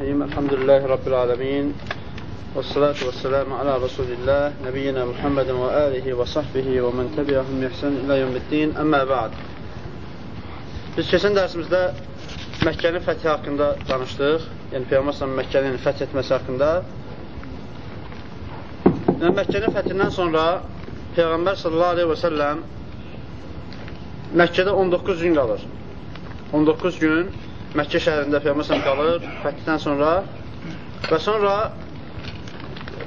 Bismillahirrahmanirrahim. Elhamdülillahi Rabbil alemin. Və salatu və selamu ala Rasulillah, nəbiyyina Muhammedin və alihi və sahbihi və mən təbiyyahum yəhsən ilə yömüddin. Əmmə bə'd. Biz keçən dərsimizdə Məkkənin fəthi haqqında danışdıq. Yəni, Peyğəmbər Məkkənin fəth etməsi haqqında. Yəni, Məkkənin fəthindən sonra Peyğəmbər sallallahu aleyhi və səlləm Məkkədə 19 gün qalır. 19 gün Məkkə şəhərində Peyğəmbər qalır fəthdən sonra və sonra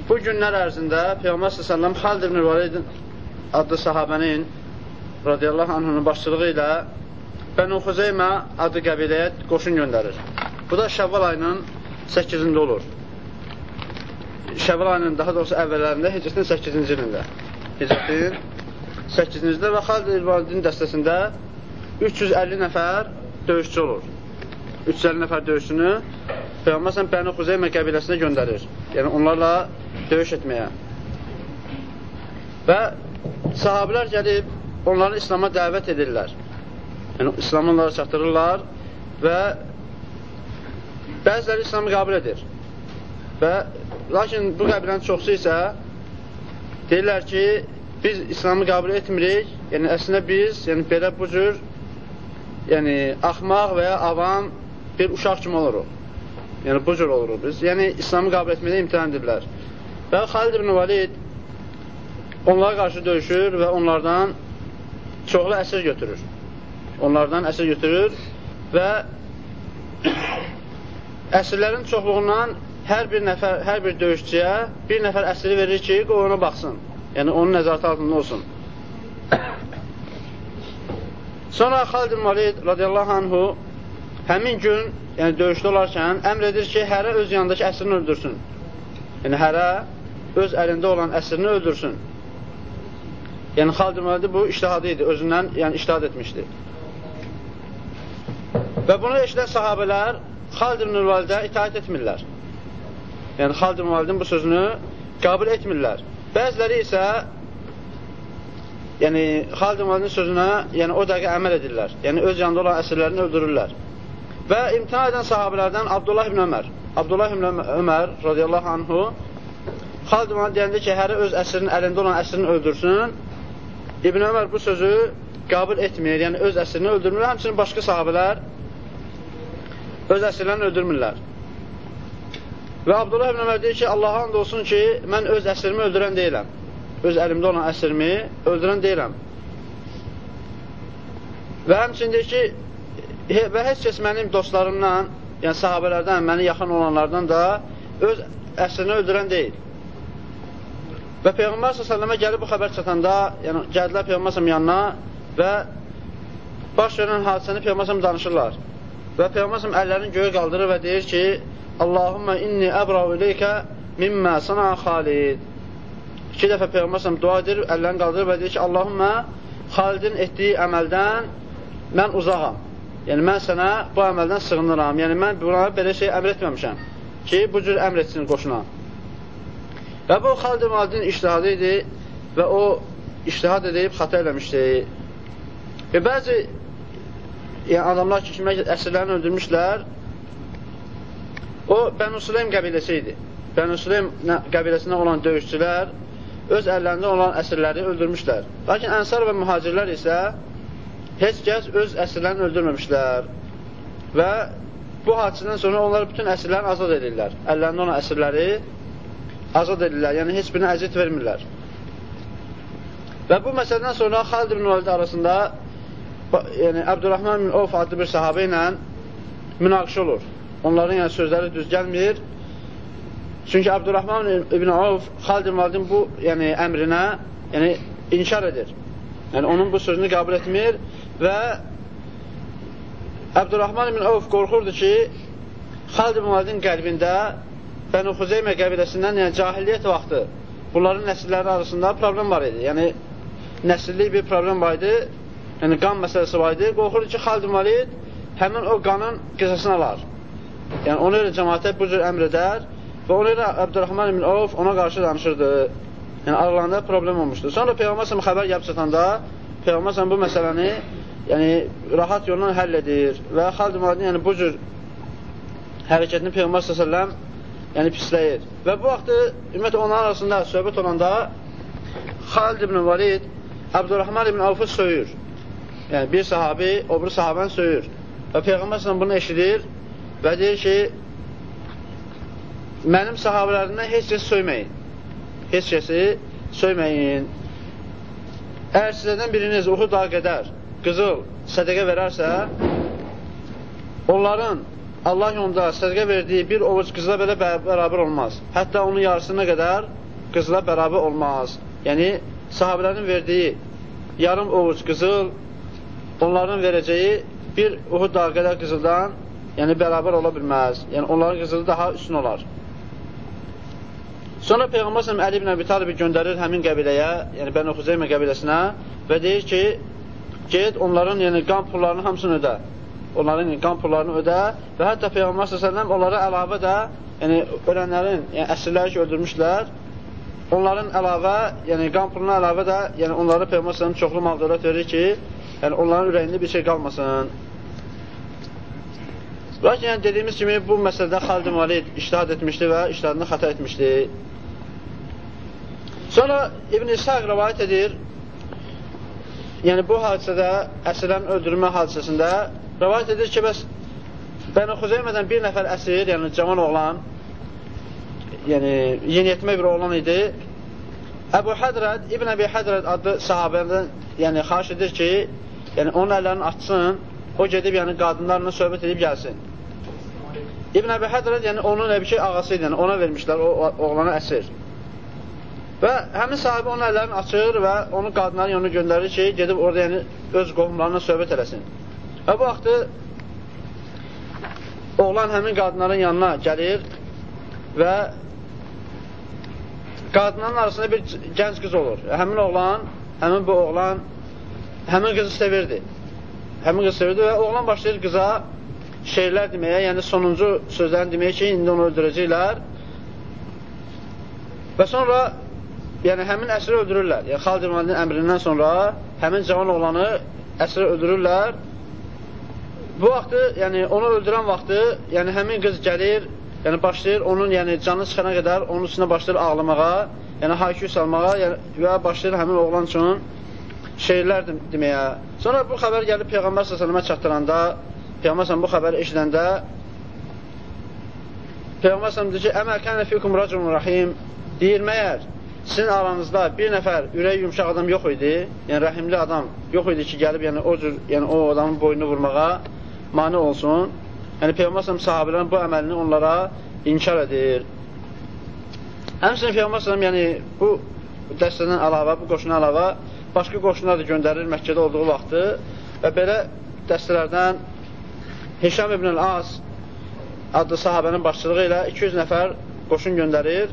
bu günlər ərzində Peyğəmbər s.ə.v Xalid ibn Valid adlı sahabənin radiyallahu anhının başçılığı ilə Bənu Xuzeymə adı qəbiləyə qoşun göndərir. Bu da Şəvval ayının 8-cində olur. Şəvval ayının daha doğrusu əvvəllərində Hicrətin 8-ci ilində. Hicrətin 8-ci ildə və Xalid ibn Validin dəstəsində 350 nəfər döyüşçü olur. 350 nəfər döyüşçünü Peyğəmbər Bənu Xuzeymə qəbiləsinə göndərir. Yəni onlarla döyüş etməyə. Və sahabilər gəlib onları İslama dəvət edirlər. Yəni, İslamı onlara çatdırırlar və bəziləri İslamı qəbul edir. Və lakin bu qəbilənin çoxsu isə deyirlər ki, biz İslamı qəbul etmirik, yəni əslində biz, yəni belə bu cür yəni axmaq və ya avam bir uşaq kimi oluruq. Yəni bu cür oluruq biz. Yəni İslamı qəbul etməyə imtahan edirlər. Və Xalid ibn Valid onlara qarşı döyüşür və onlardan çoxlu əsir götürür. Onlardan əsir götürür və əsirlərin çoxluğundan hər bir nəfər, hər bir döyüşçüyə bir nəfər əsiri verir ki, qoy ona baxsın. Yəni onun nəzarəti altında olsun. Sonra Xalid ibn Valid radiyallahu anhu həmin gün, yəni döyüşdə olarkən əmr edir ki, hərə öz yanındakı əsrini öldürsün. Yəni hərə öz əlində olan əsrini öldürsün. Yəni, Xalid Məlidi bu iştihadı idi, özündən yəni, iştihad etmişdi. Və bunu eşidən sahabələr Xalid ibn Validə itaət etmirlər. Yəni, Xalid Validin bu sözünü qəbul etmirlər. Bəziləri isə yəni, Xalid Validin sözünə yəni, o dəqiqə əməl edirlər. Yəni, öz yanında olan əsirlərini öldürürlər. Və imtihan edən sahabələrdən Abdullah ibn Ömər, Abdullah ibn Ömər radiyallahu anhu Xalid ona deyəndə ki, hərə öz əsrinin əlində olan əsrini öldürsün, İbn Ömər bu sözü qəbul etmir, yəni öz əsrini öldürmür, həmçinin başqa sahabələr öz əsrlərini öldürmürlər. Və Abdullah ibn Ömər deyir ki, Allaha and olsun ki, mən öz əsrimi öldürən deyiləm. Öz əlimdə olan əsrimi öldürən deyiləm. Və həmçinin deyir ki, və heç kəs mənim dostlarımdan, yəni sahabələrdən, mənə yaxın olanlardan da öz əsrini öldürən deyil. Və Peyğəmbər s.ə.və gəlib bu xəbər çatanda, yəni gəldilər Peyğəmbər s.ə.v yanına və baş verən hadisəni Peyğəmbər s.ə.v danışırlar. Və Peyğəmbər s.ə.v əllərini göyə qaldırır və deyir ki, Allahümmə inni əbrau ileykə mimmə sana xalid. İki dəfə Peyğəmbər s.ə.v dua edir, əllərini qaldırır və deyir ki, Allahümmə Xalidin etdiyi əməldən mən uzağam. Yəni, mən sənə bu əməldən sığınıram. Yəni, mən buna belə şey əmr etməmişəm ki, bu cür əmr etsin qoşuna. Və bu Xalid Malidin iştihadı idi və o iştihad edib xata eləmişdi. Və bəzi yəni, adamlar ki, kimi əsirlərini öldürmüşlər, o Bənu Süleym qəbiləsi idi. Bənu Süleym qəbiləsində olan döyüşçülər öz əllərində olan əsirləri öldürmüşlər. Lakin ənsar və mühacirlər isə heç kəs öz əsirlərini öldürməmişlər. Və bu hadisədən sonra onlar bütün əsirlərini azad edirlər. Əllərində olan əsirləri azad edirlər, yəni heç birinə əziyyət vermirlər. Və bu məsələdən sonra Xalid ibn Valid arasında yəni Əbdurrahman ibn Of adlı bir sahabə ilə münaqişə olur. Onların yəni sözləri düz gəlmir. Çünki Əbdurrahman ibn Of Xalid ibn Validin bu yəni əmrinə yəni inkar edir. Yəni onun bu sözünü qəbul etmir və Əbdurrahman ibn Of qorxurdu ki, Xalid ibn Validin qəlbində Bənu Xuzeymə qəbiləsindən, yəni cahiliyyət vaxtı bunların nəsilləri arasında problem var idi. Yəni, nəsillik bir problem var idi, yəni qan məsələsi var idi. Qorxurdu ki, Xalid Valid həmin o qanın qisasını alar. Yəni, onu elə cəmaətə bu cür əmr edər və onu elə Əbdurrahman ibn Avf ona qarşı danışırdı. Yəni, aralarında problem olmuşdu. Sonra Peyğəmbər xəbər gəlib çatanda, Peyğəmbər bu məsələni yəni, rahat yolla həll edir və Xalid Validin yəni, bu cür hərəkətini Peyğəmbər s.ə.v yəni pisləyir. Və bu vaxtı ümumiyyətlə onların arasında söhbət olanda Xalid ibn Valid Abdurrahman ibn Avfı söyür. Yəni bir sahabi o bir sahabəni söyür. Və Peyğəmbər s.ə.v bunu eşidir və deyir ki, mənim sahabələrimdən heç kəs söyməyin. Heç kəsi söyməyin. Əgər sizədən biriniz Uhud dağı qədər qızıl sədəqə verərsə, onların Allah yolunda sədqə verdiyi bir ovuc qızla belə bərabər olmaz. Hətta onun yarısına qədər qızla bərabər olmaz. Yəni, sahabələrin verdiyi yarım ovuc qızıl onların verəcəyi bir Uhud dağı qədər qızıldan yəni bərabər ola bilməz. Yəni, onların qızılı daha üstün olar. Sonra Peyğəmbər s.ə.v Əli ibn Əbi Talibi göndərir həmin qəbiləyə, yəni Bəni Xuzeymə qəbiləsinə və deyir ki, get onların yəni, qan pullarını hamısını ödə onların qan pullarını ödə və hətta Peyğəmbər s.ə.v onlara əlavə də, yəni ölənlərin, yəni əsirləri ki, öldürmüşlər, onların əlavə, yəni qan puluna əlavə də, yəni onlara Peyğəmbər s.ə.v çoxlu mal dövlət verir ki, yəni onların ürəyində bir şey qalmasın. Lakin yəni, dediyimiz kimi bu məsələdə Xalid Valid iştihad etmişdi və iştihadını xəta etmişdi. Sonra İbn İshaq rəvayət edir, yəni bu hadisədə, əsirlərin öldürülmə hadisəsində Rəvayət edir ki, bəs Bəni Xuzeymədən bir nəfər əsir, yəni cavan oğlan, yəni yeniyetmə bir oğlan idi. Əbu Hədrəd, İbn Əbi Hədrəd adlı sahabədən yəni xahiş edir ki, yəni onun əllərini açsın, o gedib yəni qadınlarla söhbət edib gəlsin. İbn Əbi Hədrəd yəni onun əbiki ağası idi, yəni ona vermişlər o oğlana əsir. Və həmin sahibi onun əllərini açır və onu qadınların yanına göndərir ki, gedib orada yəni öz qohumlarına söhbət eləsin. Və bu vaxtı oğlan həmin qadınların yanına gəlir və qadınların arasında bir gənc qız olur. Həmin oğlan, həmin bu oğlan həmin qızı sevirdi. Həmin qızı sevirdi və oğlan başlayır qıza şeirlər deməyə, yəni sonuncu sözlərini deməyə ki, indi onu öldürəcəklər. Və sonra yəni həmin əsri öldürürlər. Yəni Xalid İmanın əmrindən sonra həmin cavan oğlanı əsri öldürürlər Bu vaxtı, yəni onu öldürən vaxtı, yəni həmin qız gəlir, yəni başlayır onun yəni canı çıxana qədər onun üstünə başlayır ağlamağa, yəni haykü salmağa yəni, və başlayır həmin oğlan üçün şeirlər deməyə. Sonra bu xəbər gəlib Peyğəmbər s.ə.və çatdıranda, Peyğəmbər s.ə.və bu xəbəri eşidəndə Peyğəmbər s.ə.və deyir ki, Əmə kənə fikum racun rahim deyir, məyər sizin aranızda bir nəfər ürək yumşaq adam yox idi, yəni rəhimli adam yox idi ki, gəlib yəni o cür, yəni o adamın boynunu vurmağa mani olsun. Yəni Peyğəmbər sallam sahabələrin bu əməlini onlara inkar edir. Həmçinin Peyğəmbər sallam yəni bu dəstədən əlavə, bu qoşuna əlavə başqa qoşunlar da göndərir Məkkədə olduğu vaxtı və belə dəstələrdən Hişam ibn el-As adlı sahabənin başçılığı ilə 200 nəfər qoşun göndərir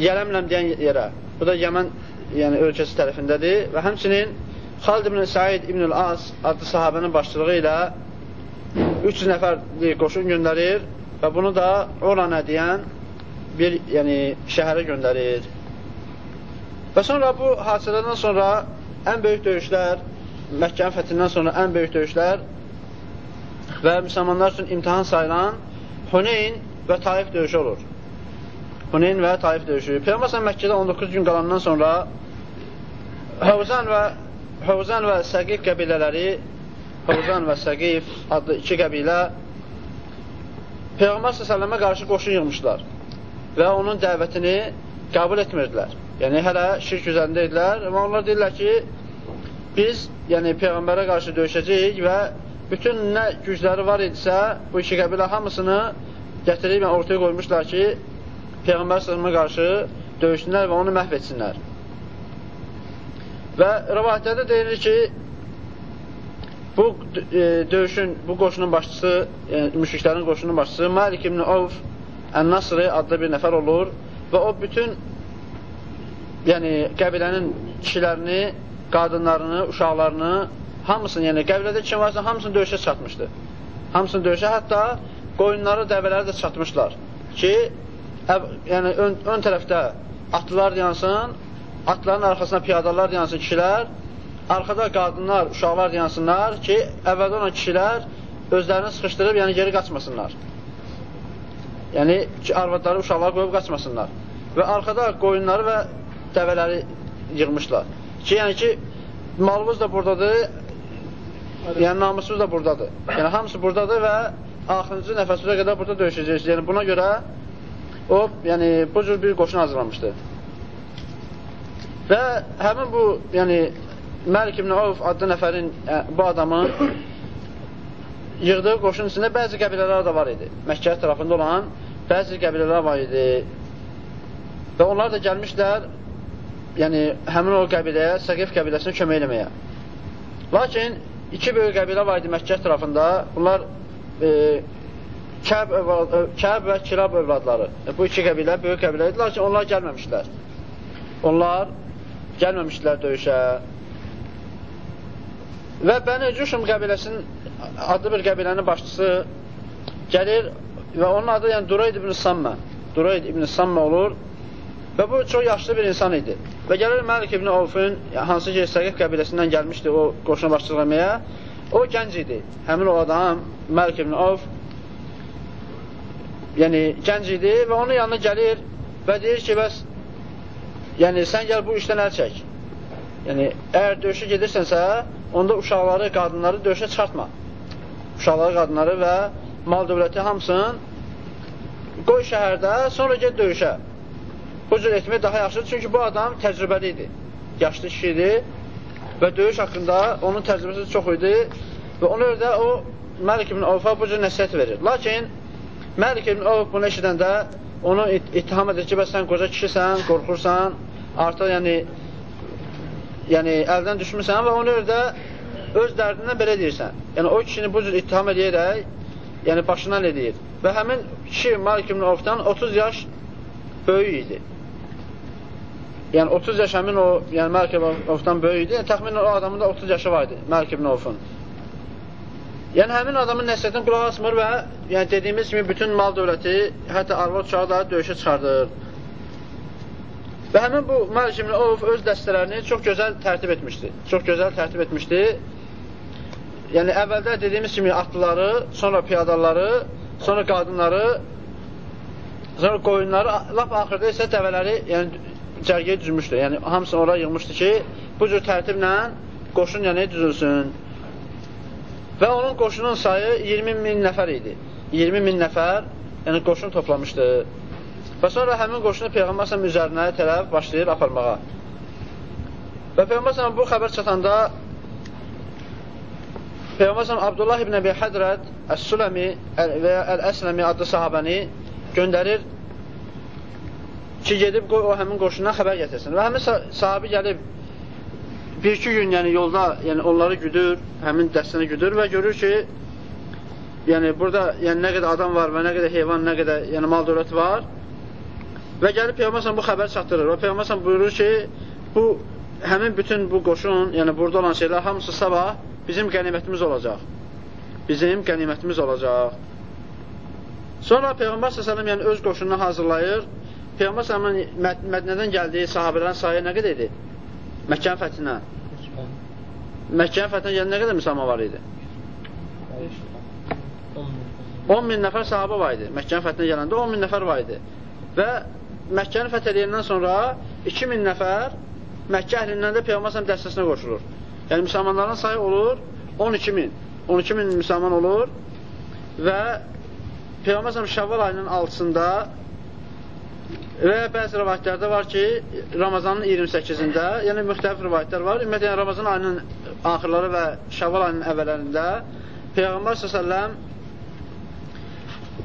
Yələmləm deyən yerə. Bu da Yəmən yəni, ölkəsi tərəfindədir və həmçinin Xalid ibn Said ibn el-As adlı sahabənin başçılığı ilə 300 nəfərlik qoşun göndərir və bunu da Oranə deyən bir yəni, şəhərə göndərir. Və sonra bu hadisələrdən sonra ən böyük döyüşlər, Məkkənin fəthindən sonra ən böyük döyüşlər və müsəlmanlar üçün imtihan sayılan Huneyn və Taif döyüşü olur. Huneyn və Taif döyüşü. Peyğəmbər Məkkədə 19 gün qalandan sonra Havzan və Havzan və Səqiq qəbilələri Fəvzan və Səqif adlı iki qəbilə Peyğəmbər s.ə.və qarşı qoşun yığmışlar və onun dəvətini qəbul etmirdilər. Yəni, hələ şirk üzərində idilər və onlar deyirlər ki, biz yəni, Peyğəmbərə qarşı döyüşəcəyik və bütün nə gücləri var idisə, bu iki qəbilə hamısını gətirib yəni, ortaya qoymuşlar ki, Peyğəmbər s.ə.və qarşı döyüşsünlər və onu məhv etsinlər. Və rəvayətlərdə deyilir ki, Bu e, döyüşün, bu qoşunun başçısı, yəni, müşriklərin qoşunun başçısı Malik ibn Avf Ən-Nasri adlı bir nəfər olur və o bütün yəni qəbilənin kişilərini, qadınlarını, uşaqlarını, hamısını, yəni qəbilədə kim varsa hamısını döyüşə çatmışdı. Hamısını döyüşə, hətta qoyunları, dəvələri də çatmışlar ki, yəni ön, ön tərəfdə atlılar yansın, atların arxasına piyadalar yansın kişilər, arxada qadınlar, uşaqlar yansınlar ki, əvvəldə olan kişilər özlərini sıxışdırıb, yəni geri qaçmasınlar. yəni arvadları, uşaqları qoyub qaçmasınlar. Və arxada qoyunları və dəvələri yığmışlar. Ki, yəni ki, malımız da buradadır, yəni namusumuz da buradadır. Yəni hamısı buradadır və axırıncı nəfəsimizə qədər burada döyüşəcəyiz. Yəni buna görə o, yəni bu cür bir qoşun hazırlamışdı. Və həmin bu, yəni Məlik ibn Avf adlı nəfərin, ə, bu adamın yığdığı qoşun içində bəzi qəbilələr də var idi. Məkkə tərəfində olan bəzi qəbilələr var idi. Və onlar da gəlmişlər, yəni həmin o qəbiləyə, Səqif qəbiləsinə kömək eləməyə. Lakin iki böyük qəbilə var idi Məkkə tərəfində. Bunlar e, Kəb, Kəb və Kilab övladları. E, bu iki qəbilə böyük qəbilə idi, lakin onlar gəlməmişlər. Onlar gəlməmişlər döyüşə. Və Bəni Cüşüm qəbiləsinin adlı bir qəbilənin başçısı gəlir və onun adı yəni Durayd ibn Sammə. Durayd ibn Sammə olur və bu çox yaşlı bir insan idi. Və gəlir Məlik ibn Avfın, hansı ki, Səqif qəbiləsindən gəlmişdi o qoşuna başçılıq etməyə, o gənc idi. Həmin o adam, Məlik ibn Avf, yəni gənc idi və onun yanına gəlir və deyir ki, bəs yəni sən gəl bu işdən əl çək. Yəni, əgər döyüşə gedirsənsə, onda uşaqları, qadınları döyüşə çıxartma. Uşaqları, qadınları və mal dövləti hamısını qoy şəhərdə, sonra get döyüşə. Bu cür etmək daha yaxşıdır, çünki bu adam təcrübəli idi. Yaşlı kişi idi və döyüş haqqında onun təcrübəsi çox idi və ona görə də o Məlik ibn Avfa bu cür nəsiyyət verir. Lakin Məlik ibn Avf bunu eşidəndə onu ittiham edir ki, bəs sən qoca kişisən, qorxursan, artıq yəni yəni əldən düşmüsən və ona görə də öz dərdindən belə deyirsən. Yəni o kişini bu cür ittiham edərək, yəni başından edir. Və həmin kişi Malik ibn Avfdan 30 yaş böyük idi. Yəni 30 yaş həmin o, yəni Malik ibn Avfdan böyük idi. Yəni, təxminən o adamın da 30 yaşı var idi, Malik ibn Avfın. Yəni həmin adamın nəsliyyətinə qulaq asmır və yəni dediyimiz kimi bütün mal dövləti, hətta arvad uşağı da döyüşə çıxardır. Və həmin bu Məlik ibn Avf öz dəstələrini çox gözəl tərtib etmişdi. Çox gözəl tərtib etmişdi. Yəni əvvəldə dediyimiz kimi atlıları, sonra piyadaları, sonra qadınları, sonra qoyunları, lap axırda isə dəvələri yəni cərgəyə düzmüşdü. Yəni hamısını ora yığmışdı ki, bu cür tərtiblə qoşun yəni düzülsün. Və onun qoşunun sayı 20 min nəfər idi. 20 min nəfər yəni qoşun toplamışdı. Və sonra həmin qoşunu Peyğəmbər səhəm üzərinə tərəf başlayır aparmağa. Və Peyğəmbər səhəm bu xəbər çatanda Peyğəmbər səhəm Abdullah ibn Əbi Hədrət Əs-Suləmi və Əl-Əsləmi adlı sahabəni göndərir ki, gedib o həmin qoşundan xəbər gətirsin. Və həmin sahabi gəlib bir-iki gün yəni yolda yəni onları güdür, həmin dəstəni güdür və görür ki, yəni burada yəni nə qədər adam var və nə qədər heyvan, nə qədər yəni mal dövləti var Və gəlib Peyğəmbər bu xəbər çatdırır. Və Peyğəmbər buyurur ki, bu həmin bütün bu qoşun, yəni burada olan şeylər hamısı sabah bizim qənimətimiz olacaq. Bizim qənimətimiz olacaq. Sonra Peyğəmbər s.ə.v yəni öz qoşununu hazırlayır. Peyğəmbər s.ə.v Mədinədən gəldiyi sahabələrin sayı nə qədər idi? Məkkənin fəthinə. Məkkənin fəthinə gələn nə qədər müsəlman var idi? 10 min nəfər sahabə var idi. Məkkənin fəthinə gələndə 10 min nəfər var idi. Və Məkkəni fəth edəndən sonra 2000 nəfər Məkkə əhlindən də Peyğəmbər dəstəsinə qoşulur. Yəni müsəlmanların sayı olur 12 min. 12 min müsəlman olur və Peyğəmbər Şəvval ayının 6-sında və bəzi rivayətlərdə var ki, Ramazanın 28-də, yəni müxtəlif rivayətlər var. Ümumiyyətlə, yəni, Ramazan ayının axırları və Şəvval ayının əvvəllərində Peyğəmbər s.ə.v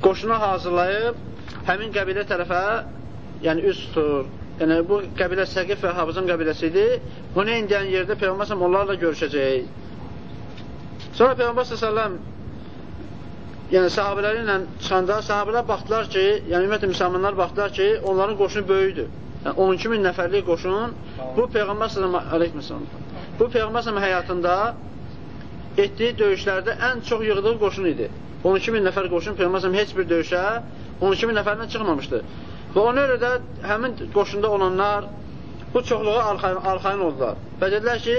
qoşunu hazırlayıb həmin qəbilə tərəfə yəni üz tutur. Yəni bu qəbilə Səqif və Hafızın qəbiləsi idi. Huneyn deyən yerdə Peyğəmbər onlarla görüşəcək. Sonra Peyğəmbər sallallahu yəni sahabələri ilə çıxanda sahabələr baxdılar ki, yəni ümumiyyətlə müsəlmanlar baxdılar ki, onların qoşunu böyükdür. Yəni 12 min nəfərlik qoşun bu Peyğəmbər sallallahu bu Peyğəmbər həyatında etdiyi döyüşlərdə ən çox yığdığı qoşun idi. 12 min nəfər qoşun Peyğəmbər heç bir döyüşə 12 min nəfərlə çıxmamışdı. Və ona görə də həmin qoşunda olanlar bu çoxluğa arxayın, arxayın oldular. Və dedilər ki,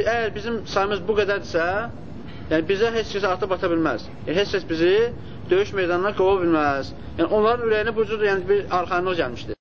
əgər bizim sayımız bu qədərdirsə, yəni bizə heç kəs artıq bata bilməz. Yəni, heç kəs bizi döyüş meydanına qova bilməz. Yəni onların ürəyinə bu cür yəni bir arxayınlıq gəlmişdi.